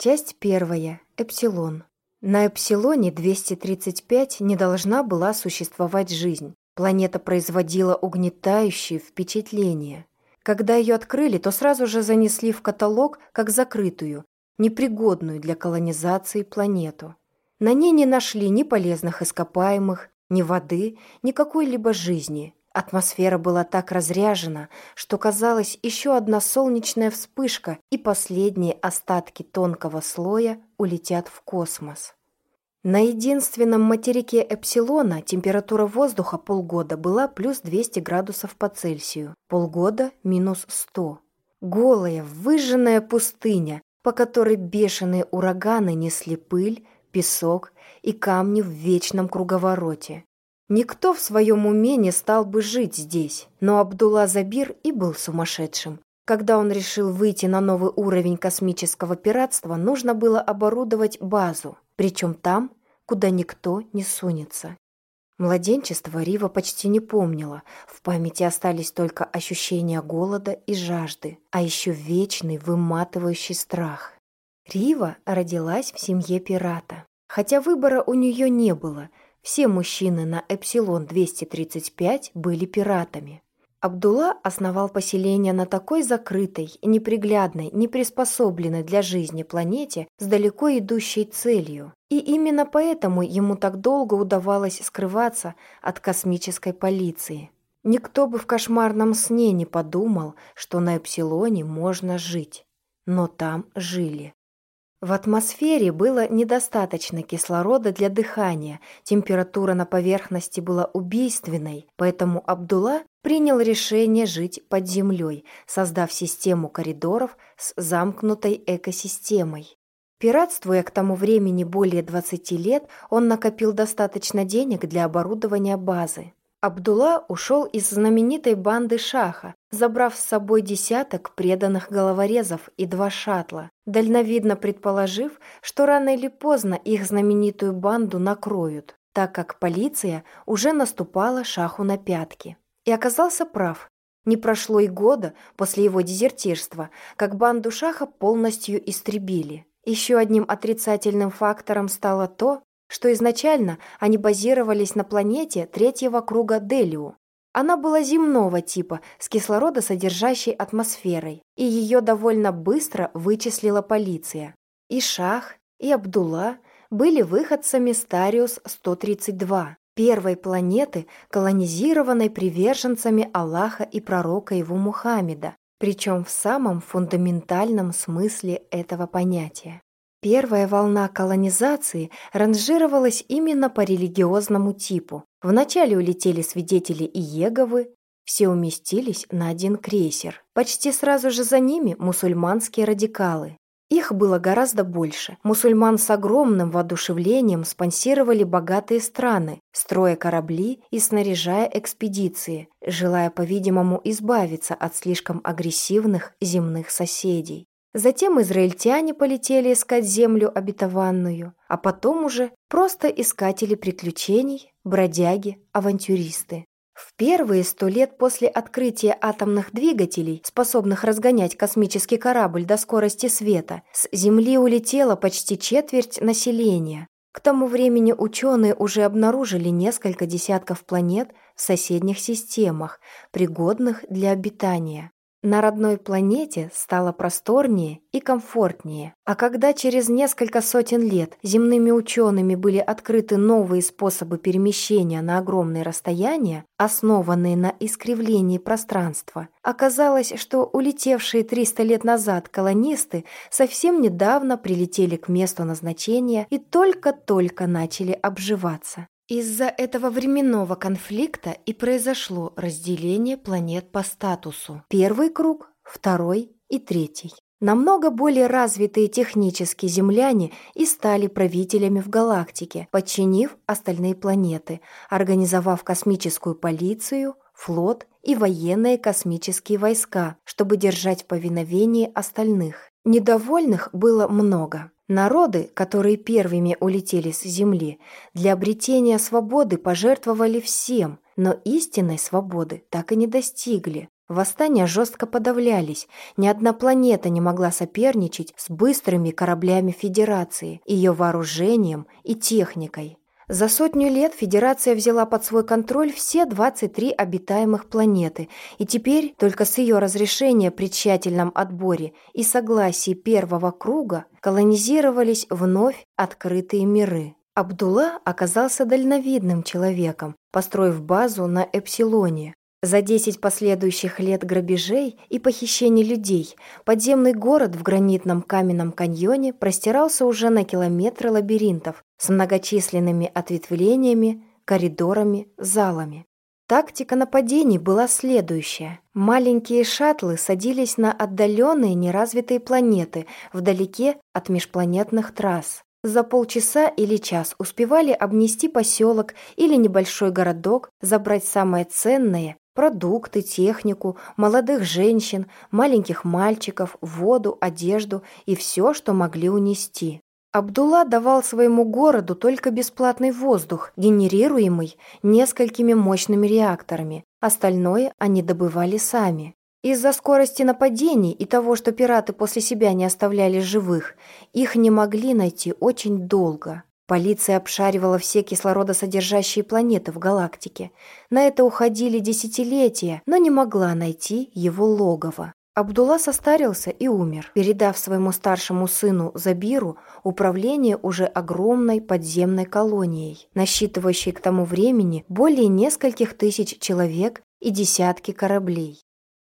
Часть первая. Эпсилон. На Эпсилоне 235 не должна была существовать жизнь. Планета производила угнетающие впечатления. Когда ее открыли, то сразу же занесли в каталог как закрытую, непригодную для колонизации планету. На ней не нашли ни полезных ископаемых, ни воды, ни какой-либо жизни. Атмосфера была так разряжена, что казалось, еще одна солнечная вспышка и последние остатки тонкого слоя улетят в космос. На единственном материке Эпсилона температура воздуха полгода была плюс 200 градусов по Цельсию, полгода – минус 100. Голая, выжженная пустыня, по которой бешеные ураганы несли пыль, песок и камни в вечном круговороте. Никто в своем уме не стал бы жить здесь, но Абдулла Забир и был сумасшедшим. Когда он решил выйти на новый уровень космического пиратства, нужно было оборудовать базу, причем там, куда никто не сунется. Младенчество Рива почти не помнила, в памяти остались только ощущения голода и жажды, а еще вечный выматывающий страх. Рива родилась в семье пирата. Хотя выбора у нее не было, все мужчины на Эпсилон-235 были пиратами. Абдулла основал поселение на такой закрытой, неприглядной, неприспособленной для жизни планете с далеко идущей целью. И именно поэтому ему так долго удавалось скрываться от космической полиции. Никто бы в кошмарном сне не подумал, что на Эпсилоне можно жить. Но там жили. В атмосфере было недостаточно кислорода для дыхания, температура на поверхности была убийственной, поэтому Абдулла принял решение жить под землей, создав систему коридоров с замкнутой экосистемой. Пиратствуя к тому времени более 20 лет, он накопил достаточно денег для оборудования базы. Абдулла ушел из знаменитой банды Шаха, забрав с собой десяток преданных головорезов и два шаттла, дальновидно предположив, что рано или поздно их знаменитую банду накроют, так как полиция уже наступала Шаху на пятки. И оказался прав. Не прошло и года после его дезертирства, как банду Шаха полностью истребили. Еще одним отрицательным фактором стало то, что изначально они базировались на планете третьего круга Делиу. Она была земного типа, с кислородосодержащей атмосферой, и ее довольно быстро вычислила полиция. И Шах, и Абдулла были выходцами Стариус-132, первой планеты, колонизированной приверженцами Аллаха и пророка его Мухаммеда, причем в самом фундаментальном смысле этого понятия. Первая волна колонизации ранжировалась именно по религиозному типу. Вначале улетели свидетели Иеговы, все уместились на один крейсер. Почти сразу же за ними мусульманские радикалы. Их было гораздо больше. Мусульман с огромным воодушевлением спонсировали богатые страны, строя корабли и снаряжая экспедиции, желая, по-видимому, избавиться от слишком агрессивных земных соседей. Затем израильтяне полетели искать землю обетованную, а потом уже просто искатели приключений, бродяги, авантюристы. В первые сто лет после открытия атомных двигателей, способных разгонять космический корабль до скорости света, с Земли улетела почти четверть населения. К тому времени ученые уже обнаружили несколько десятков планет в соседних системах, пригодных для обитания. На родной планете стало просторнее и комфортнее, а когда через несколько сотен лет земными учеными были открыты новые способы перемещения на огромные расстояния, основанные на искривлении пространства, оказалось, что улетевшие 300 лет назад колонисты совсем недавно прилетели к месту назначения и только-только начали обживаться. Из-за этого временного конфликта и произошло разделение планет по статусу. Первый круг, второй и третий. Намного более развитые технически земляне и стали правителями в галактике, подчинив остальные планеты, организовав космическую полицию, флот и военные космические войска, чтобы держать в повиновении остальных. Недовольных было много. Народы, которые первыми улетели с Земли, для обретения свободы пожертвовали всем, но истинной свободы так и не достигли. Восстания жестко подавлялись, ни одна планета не могла соперничать с быстрыми кораблями Федерации, ее вооружением и техникой. За сотню лет Федерация взяла под свой контроль все 23 обитаемых планеты, и теперь только с ее разрешения при тщательном отборе и согласии первого круга колонизировались вновь открытые миры. Абдулла оказался дальновидным человеком, построив базу на Эпсилоне, за десять последующих лет грабежей и похищений людей подземный город в гранитном каменном каньоне простирался уже на километры лабиринтов с многочисленными ответвлениями, коридорами, залами. Тактика нападений была следующая. Маленькие шаттлы садились на отдаленные неразвитые планеты вдалеке от межпланетных трасс. За полчаса или час успевали обнести поселок или небольшой городок, забрать самое ценное продукты, технику, молодых женщин, маленьких мальчиков, воду, одежду и все, что могли унести. Абдулла давал своему городу только бесплатный воздух, генерируемый несколькими мощными реакторами. Остальное они добывали сами. Из-за скорости нападений и того, что пираты после себя не оставляли живых, их не могли найти очень долго. Полиция обшаривала все кислородосодержащие планеты в галактике. На это уходили десятилетия, но не могла найти его логово. Абдулла состарился и умер, передав своему старшему сыну Забиру управление уже огромной подземной колонией, насчитывающей к тому времени более нескольких тысяч человек и десятки кораблей.